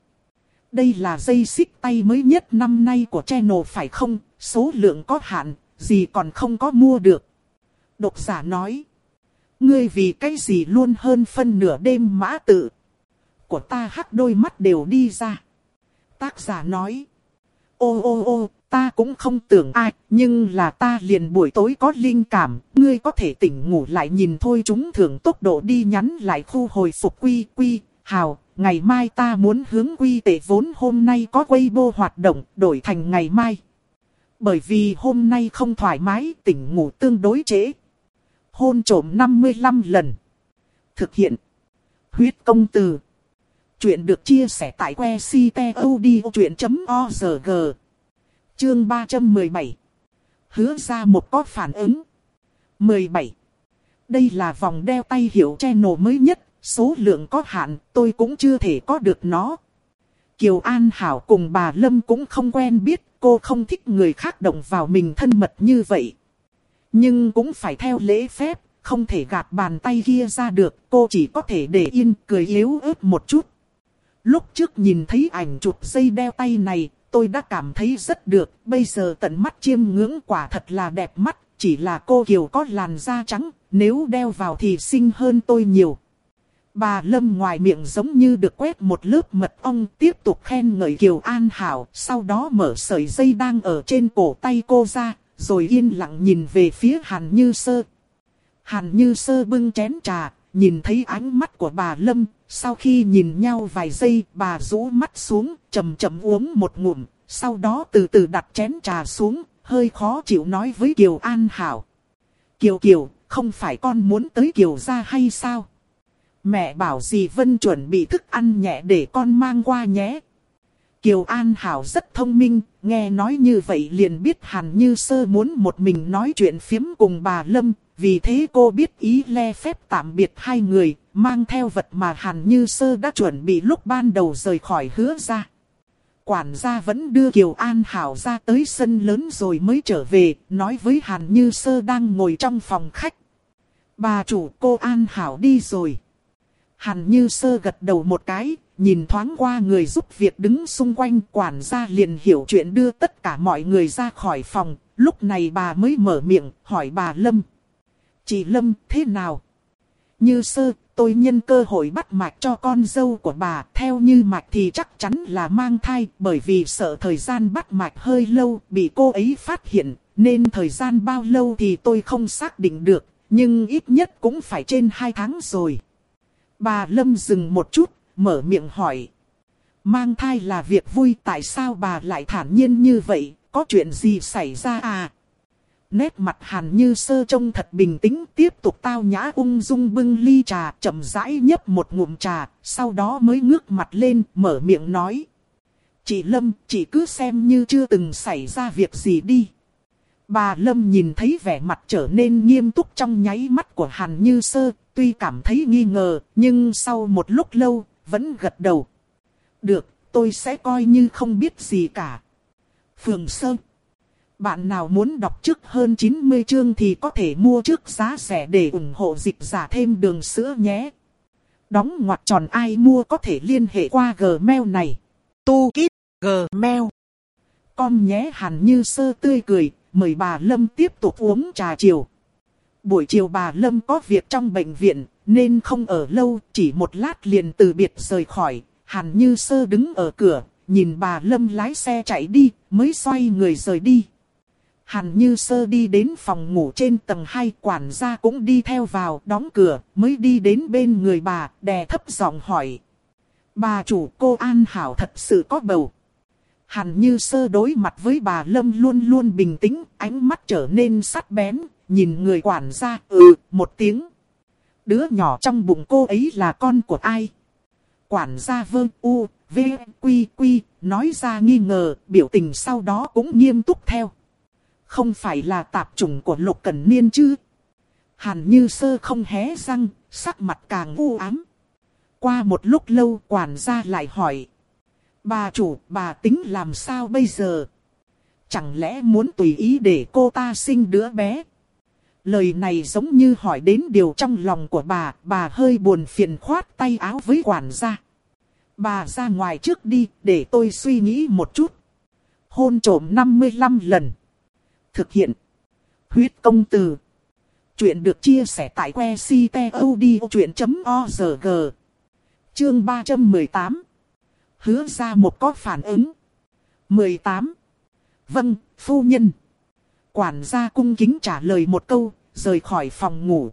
[SPEAKER 1] Đây là dây xích tay mới nhất năm nay của channel phải không, số lượng có hạn, gì còn không có mua được. Độc giả nói. Ngươi vì cái gì luôn hơn phân nửa đêm mã tự. Của ta hắc đôi mắt đều đi ra. Tác giả nói. Ô ô ô, ta cũng không tưởng ai, nhưng là ta liền buổi tối có linh cảm, ngươi có thể tỉnh ngủ lại nhìn thôi chúng thường tốc độ đi nhắn lại khu hồi phục quy quy, hào, ngày mai ta muốn hướng quy tệ vốn hôm nay có Weibo hoạt động, đổi thành ngày mai. Bởi vì hôm nay không thoải mái, tỉnh ngủ tương đối trễ. Hôn trổm 55 lần. Thực hiện. Huyết công từ. Chuyện được chia sẻ tại que ctod.org. Chương 317. Hứa ra một có phản ứng. 17. Đây là vòng đeo tay hiệu channel mới nhất số lượng có hạn, tôi cũng chưa thể có được nó. Kiều An Hảo cùng bà Lâm cũng không quen biết, cô không thích người khác động vào mình thân mật như vậy. Nhưng cũng phải theo lễ phép, không thể gạt bàn tay kia ra được, cô chỉ có thể để yên, cười yếu ớt một chút. Lúc trước nhìn thấy ảnh chụp dây đeo tay này, tôi đã cảm thấy rất được, bây giờ tận mắt chiêm ngưỡng quả thật là đẹp mắt, chỉ là cô Kiều có làn da trắng, nếu đeo vào thì xinh hơn tôi nhiều. Bà Lâm ngoài miệng giống như được quét một lớp mật ong tiếp tục khen ngợi Kiều An Hảo, sau đó mở sợi dây đang ở trên cổ tay cô ra, rồi yên lặng nhìn về phía Hàn Như Sơ. Hàn Như Sơ bưng chén trà, nhìn thấy ánh mắt của bà Lâm, sau khi nhìn nhau vài giây, bà rũ mắt xuống, chậm chậm uống một ngụm, sau đó từ từ đặt chén trà xuống, hơi khó chịu nói với Kiều An Hảo. Kiều Kiều, không phải con muốn tới Kiều ra hay sao? Mẹ bảo dì Vân chuẩn bị thức ăn nhẹ để con mang qua nhé. Kiều An Hảo rất thông minh, nghe nói như vậy liền biết Hàn Như Sơ muốn một mình nói chuyện phiếm cùng bà Lâm, vì thế cô biết ý le phép tạm biệt hai người, mang theo vật mà Hàn Như Sơ đã chuẩn bị lúc ban đầu rời khỏi hứa ra. Quản gia vẫn đưa Kiều An Hảo ra tới sân lớn rồi mới trở về, nói với Hàn Như Sơ đang ngồi trong phòng khách. Bà chủ cô An Hảo đi rồi. Hàn Như Sơ gật đầu một cái, nhìn thoáng qua người giúp việc đứng xung quanh quản gia liền hiểu chuyện đưa tất cả mọi người ra khỏi phòng. Lúc này bà mới mở miệng hỏi bà Lâm. Chị Lâm thế nào? Như Sơ, tôi nhân cơ hội bắt mạch cho con dâu của bà. Theo như mạch thì chắc chắn là mang thai bởi vì sợ thời gian bắt mạch hơi lâu bị cô ấy phát hiện. Nên thời gian bao lâu thì tôi không xác định được. Nhưng ít nhất cũng phải trên 2 tháng rồi. Bà Lâm dừng một chút, mở miệng hỏi. Mang thai là việc vui tại sao bà lại thản nhiên như vậy, có chuyện gì xảy ra à? Nét mặt hàn như sơ trông thật bình tĩnh tiếp tục tao nhã ung dung bưng ly trà chậm rãi nhấp một ngụm trà, sau đó mới ngước mặt lên mở miệng nói. Chị Lâm, chị cứ xem như chưa từng xảy ra việc gì đi. Bà Lâm nhìn thấy vẻ mặt trở nên nghiêm túc trong nháy mắt của Hàn Như Sơ, tuy cảm thấy nghi ngờ, nhưng sau một lúc lâu, vẫn gật đầu. Được, tôi sẽ coi như không biết gì cả. Phường Sơ Bạn nào muốn đọc trước hơn 90 chương thì có thể mua trước giá rẻ để ủng hộ dịch giả thêm đường sữa nhé. Đóng ngoặc tròn ai mua có thể liên hệ qua Gmail này. Tu Kít Gmail Com nhé hẳn như sơ tươi cười, mời bà Lâm tiếp tục uống trà chiều. Buổi chiều bà Lâm có việc trong bệnh viện, nên không ở lâu, chỉ một lát liền từ biệt rời khỏi. Hàn Như Sơ đứng ở cửa, nhìn bà Lâm lái xe chạy đi, mới xoay người rời đi. Hàn Như Sơ đi đến phòng ngủ trên tầng 2, quản gia cũng đi theo vào, đóng cửa, mới đi đến bên người bà, đè thấp giọng hỏi. Bà chủ cô An Hảo thật sự có bầu. Hàn Như Sơ đối mặt với bà Lâm luôn luôn bình tĩnh, ánh mắt trở nên sắt bén, nhìn người quản gia, ừ, một tiếng. Đứa nhỏ trong bụng cô ấy là con của ai? Quản gia vương u, v, quy quy, nói ra nghi ngờ, biểu tình sau đó cũng nghiêm túc theo. Không phải là tạp chủng của lục cẩn niên chứ? Hàn như sơ không hé răng, sắc mặt càng u ám. Qua một lúc lâu quản gia lại hỏi. Bà chủ, bà tính làm sao bây giờ? Chẳng lẽ muốn tùy ý để cô ta sinh đứa bé? Lời này giống như hỏi đến điều trong lòng của bà, bà hơi buồn phiền khoát tay áo với quản gia. Bà ra ngoài trước đi, để tôi suy nghĩ một chút. Hôn trổm 55 lần. Thực hiện. Huyết công từ. Chuyện được chia sẻ tại que ctod.org. Chương 318. Hứa ra một có phản ứng. 18. Vâng, phu nhân. Quản gia cung kính trả lời một câu, rời khỏi phòng ngủ.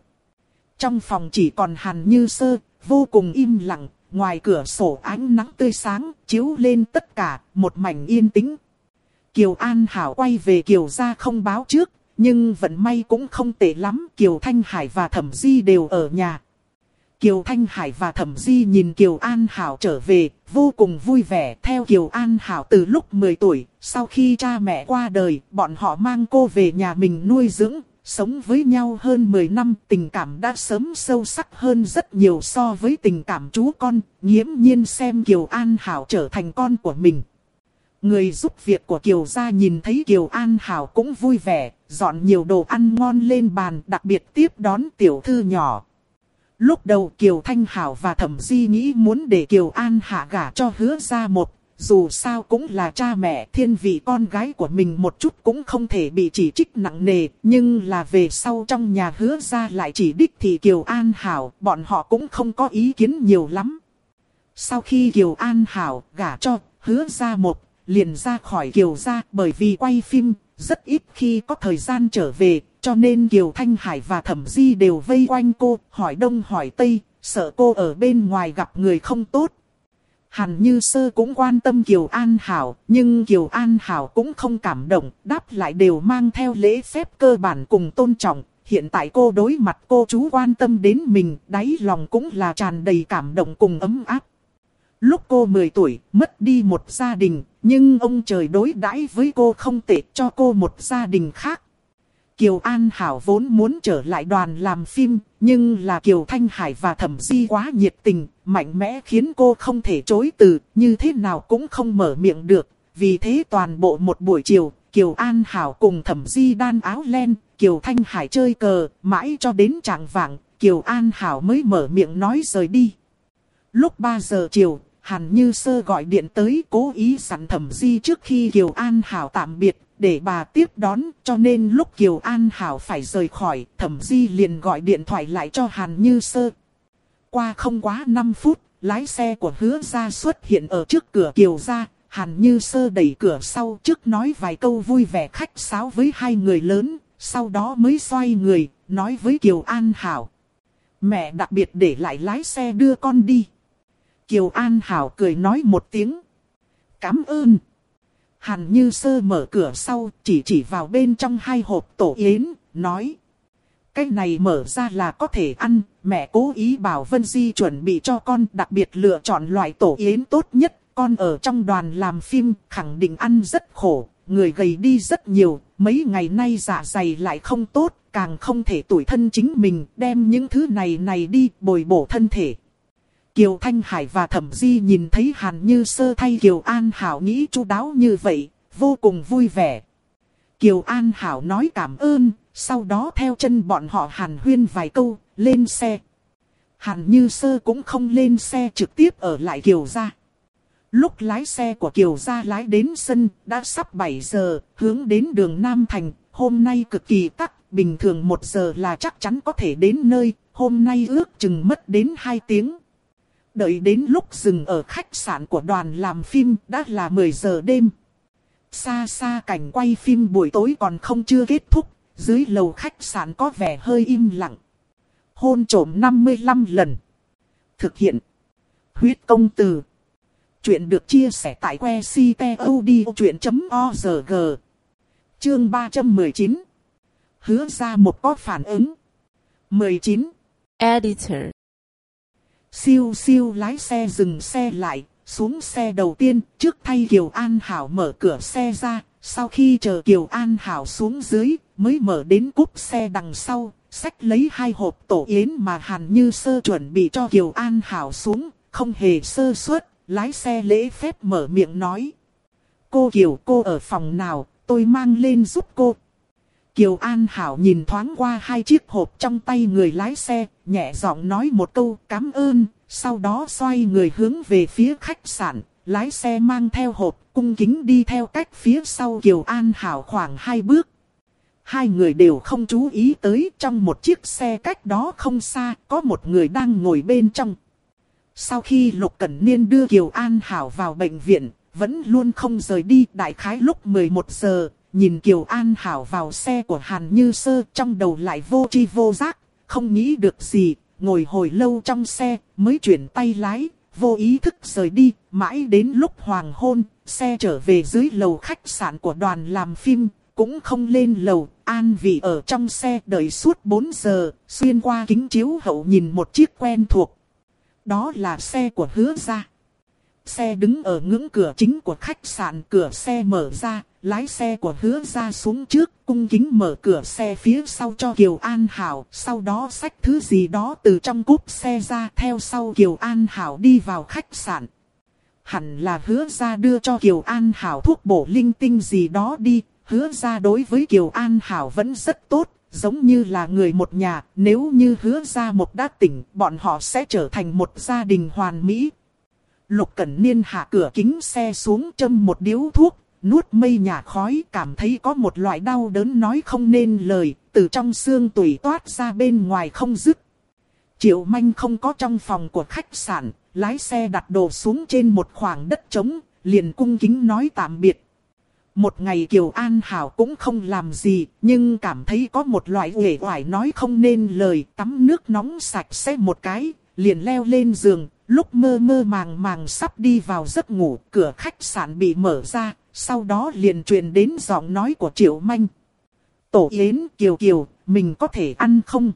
[SPEAKER 1] Trong phòng chỉ còn hàn như sơ, vô cùng im lặng, ngoài cửa sổ ánh nắng tươi sáng, chiếu lên tất cả, một mảnh yên tĩnh. Kiều An Hảo quay về Kiều gia không báo trước, nhưng vận may cũng không tệ lắm, Kiều Thanh Hải và Thẩm Di đều ở nhà. Kiều Thanh Hải và Thẩm Di nhìn Kiều An Hảo trở về, vô cùng vui vẻ theo Kiều An Hảo từ lúc 10 tuổi. Sau khi cha mẹ qua đời, bọn họ mang cô về nhà mình nuôi dưỡng, sống với nhau hơn 10 năm. Tình cảm đã sớm sâu sắc hơn rất nhiều so với tình cảm chú con, nghiễm nhiên xem Kiều An Hảo trở thành con của mình. Người giúp việc của Kiều gia nhìn thấy Kiều An Hảo cũng vui vẻ, dọn nhiều đồ ăn ngon lên bàn đặc biệt tiếp đón tiểu thư nhỏ. Lúc đầu Kiều Thanh Hảo và Thẩm Di nghĩ muốn để Kiều An hạ gả cho hứa ra một, dù sao cũng là cha mẹ thiên vị con gái của mình một chút cũng không thể bị chỉ trích nặng nề, nhưng là về sau trong nhà hứa ra lại chỉ đích thì Kiều An Hảo, bọn họ cũng không có ý kiến nhiều lắm. Sau khi Kiều An Hảo gả cho hứa ra một, liền ra khỏi Kiều gia bởi vì quay phim, rất ít khi có thời gian trở về, cho nên Kiều Thanh Hải và Thẩm Di đều vây quanh cô, hỏi đông hỏi tây, sợ cô ở bên ngoài gặp người không tốt. Hàn Như Sơ cũng quan tâm Kiều An Hảo, nhưng Kiều An Hảo cũng không cảm động, đáp lại đều mang theo lễ phép cơ bản cùng tôn trọng. Hiện tại cô đối mặt cô chú quan tâm đến mình, đáy lòng cũng là tràn đầy cảm động cùng ấm áp. Lúc cô 10 tuổi, mất đi một gia đình, nhưng ông trời đối đãi với cô không tệ cho cô một gia đình khác. Kiều An Hảo vốn muốn trở lại đoàn làm phim, nhưng là Kiều Thanh Hải và Thẩm Di quá nhiệt tình, mạnh mẽ khiến cô không thể chối từ, như thế nào cũng không mở miệng được. Vì thế toàn bộ một buổi chiều, Kiều An Hảo cùng Thẩm Di đan áo len, Kiều Thanh Hải chơi cờ, mãi cho đến trạng vạng, Kiều An Hảo mới mở miệng nói rời đi. Lúc 3 giờ chiều, Hàn Như Sơ gọi điện tới cố ý sẵn thẩm di trước khi Kiều An Hảo tạm biệt, để bà tiếp đón, cho nên lúc Kiều An Hảo phải rời khỏi, thẩm di liền gọi điện thoại lại cho Hàn Như Sơ. Qua không quá 5 phút, lái xe của hứa gia xuất hiện ở trước cửa Kiều gia, Hàn Như Sơ đẩy cửa sau trước nói vài câu vui vẻ khách sáo với hai người lớn, sau đó mới xoay người, nói với Kiều An Hảo. Mẹ đặc biệt để lại lái xe đưa con đi. Kiều An Hảo cười nói một tiếng. Cám ơn. Hàn Như Sơ mở cửa sau, chỉ chỉ vào bên trong hai hộp tổ yến, nói. Cái này mở ra là có thể ăn, mẹ cố ý bảo Vân Di chuẩn bị cho con đặc biệt lựa chọn loại tổ yến tốt nhất. Con ở trong đoàn làm phim khẳng định ăn rất khổ, người gầy đi rất nhiều, mấy ngày nay dạ dày lại không tốt, càng không thể tuổi thân chính mình đem những thứ này này đi bồi bổ thân thể. Kiều Thanh Hải và Thẩm Di nhìn thấy Hàn Như Sơ thay Kiều An Hảo nghĩ chu đáo như vậy, vô cùng vui vẻ. Kiều An Hảo nói cảm ơn, sau đó theo chân bọn họ Hàn Huyên vài câu, lên xe. Hàn Như Sơ cũng không lên xe trực tiếp ở lại Kiều gia. Lúc lái xe của Kiều gia lái đến sân, đã sắp 7 giờ, hướng đến đường Nam Thành, hôm nay cực kỳ tắc, bình thường 1 giờ là chắc chắn có thể đến nơi, hôm nay ước chừng mất đến 2 tiếng. Đợi đến lúc dừng ở khách sạn của đoàn làm phim đã là 10 giờ đêm. Xa xa cảnh quay phim buổi tối còn không chưa kết thúc, dưới lầu khách sạn có vẻ hơi im lặng. Hôn trổm 55 lần. Thực hiện. Huyết công từ. Chuyện được chia sẻ tại que ctod.org. Chương 319. Hứa ra một có phản ứng. 19.
[SPEAKER 2] Editor
[SPEAKER 1] Siêu siêu lái xe dừng xe lại, xuống xe đầu tiên, trước thay Kiều An Hảo mở cửa xe ra, sau khi chờ Kiều An Hảo xuống dưới, mới mở đến cúp xe đằng sau, xách lấy hai hộp tổ yến mà Hàn Như Sơ chuẩn bị cho Kiều An Hảo xuống, không hề sơ suất, lái xe lễ phép mở miệng nói. Cô Kiều cô ở phòng nào, tôi mang lên giúp cô. Kiều An Hảo nhìn thoáng qua hai chiếc hộp trong tay người lái xe, nhẹ giọng nói một câu cảm ơn, sau đó xoay người hướng về phía khách sạn, lái xe mang theo hộp, cung kính đi theo cách phía sau Kiều An Hảo khoảng hai bước. Hai người đều không chú ý tới trong một chiếc xe cách đó không xa, có một người đang ngồi bên trong. Sau khi Lục Cẩn Niên đưa Kiều An Hảo vào bệnh viện, vẫn luôn không rời đi đại khái lúc 11 giờ, nhìn Kiều An Hảo vào xe của Hàn Như Sơ trong đầu lại vô chi vô giác, không nghĩ được gì, ngồi hồi lâu trong xe, mới chuyển tay lái, vô ý thức rời đi, mãi đến lúc hoàng hôn, xe trở về dưới lầu khách sạn của đoàn làm phim, cũng không lên lầu, an vị ở trong xe đợi suốt 4 giờ, xuyên qua kính chiếu hậu nhìn một chiếc quen thuộc. Đó là xe của hứa gia. Xe đứng ở ngưỡng cửa chính của khách sạn, cửa xe mở ra, lái xe của hứa ra xuống trước, cung kính mở cửa xe phía sau cho Kiều An Hảo, sau đó xách thứ gì đó từ trong cúp xe ra theo sau Kiều An Hảo đi vào khách sạn. hẳn là hứa ra đưa cho Kiều An Hảo thuốc bổ linh tinh gì đó đi, hứa ra đối với Kiều An Hảo vẫn rất tốt, giống như là người một nhà, nếu như hứa ra một đã tỉnh, bọn họ sẽ trở thành một gia đình hoàn mỹ. Lục Cẩn Niên hạ cửa kính xe xuống châm một điếu thuốc, nuốt mây nhà khói cảm thấy có một loại đau đớn nói không nên lời, từ trong xương tủy toát ra bên ngoài không dứt. Triệu Manh không có trong phòng của khách sạn, lái xe đặt đồ xuống trên một khoảng đất trống, liền cung kính nói tạm biệt. Một ngày Kiều An Hảo cũng không làm gì, nhưng cảm thấy có một loại uể oải nói không nên lời, tắm nước nóng sạch sẽ một cái, liền leo lên giường, lúc mơ mơ màng màng sắp đi vào giấc ngủ, cửa khách sạn bị mở ra, sau đó liền truyền đến giọng nói của Triệu Manh. Tổ Yến Kiều Kiều, mình có thể ăn không?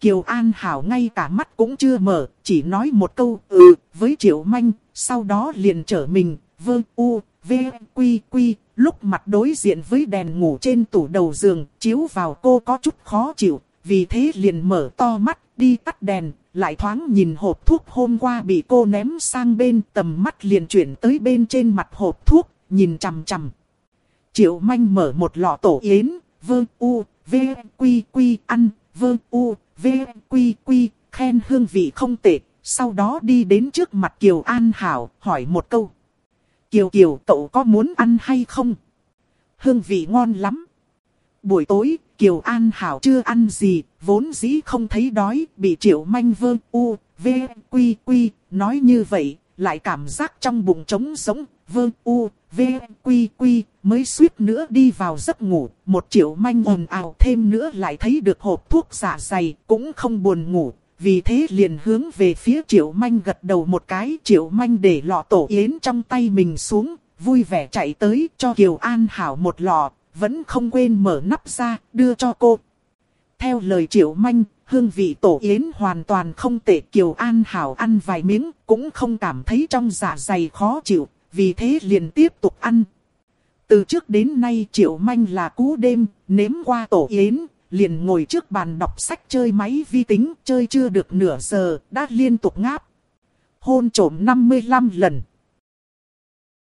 [SPEAKER 1] Kiều An Hảo ngay cả mắt cũng chưa mở, chỉ nói một câu ừ với Triệu Manh, sau đó liền trở mình, vơ u, v, quy quy, lúc mặt đối diện với đèn ngủ trên tủ đầu giường, chiếu vào cô có chút khó chịu, vì thế liền mở to mắt, đi tắt đèn, lại thoáng nhìn hộp thuốc hôm qua bị cô ném sang bên, tầm mắt liền chuyển tới bên trên mặt hộp thuốc, nhìn chằm chằm. Triệu Manh mở một lọ tổ yến, vơ u, v, quy quy, ăn, vơ u, v, quy quy, khen hương vị không tệ, sau đó đi đến trước mặt Kiều An Hảo, hỏi một câu. Kiều Kiều cậu có muốn ăn hay không? Hương vị ngon lắm. Buổi tối, Kiều An Hảo chưa ăn gì, vốn dĩ không thấy đói, bị triệu manh vơ u, v, quy quy, nói như vậy, lại cảm giác trong bụng trống sống, vơ u, v, quy quy, mới suýt nữa đi vào giấc ngủ, một triệu manh ồn ào thêm nữa lại thấy được hộp thuốc dạ dày, cũng không buồn ngủ, vì thế liền hướng về phía triệu manh gật đầu một cái, triệu manh để lọ tổ yến trong tay mình xuống, vui vẻ chạy tới cho Kiều An Hảo một lọ, vẫn không quên mở nắp ra, đưa cho cô. Theo lời triệu manh, hương vị tổ yến hoàn toàn không tệ. Kiều An Hảo ăn vài miếng, cũng không cảm thấy trong dạ dày khó chịu, vì thế liền tiếp tục ăn. Từ trước đến nay triệu manh là cú đêm, nếm qua tổ yến, liền ngồi trước bàn đọc sách chơi máy vi tính, chơi chưa được nửa giờ, đã liên tục ngáp. Hôn trổm 55 lần.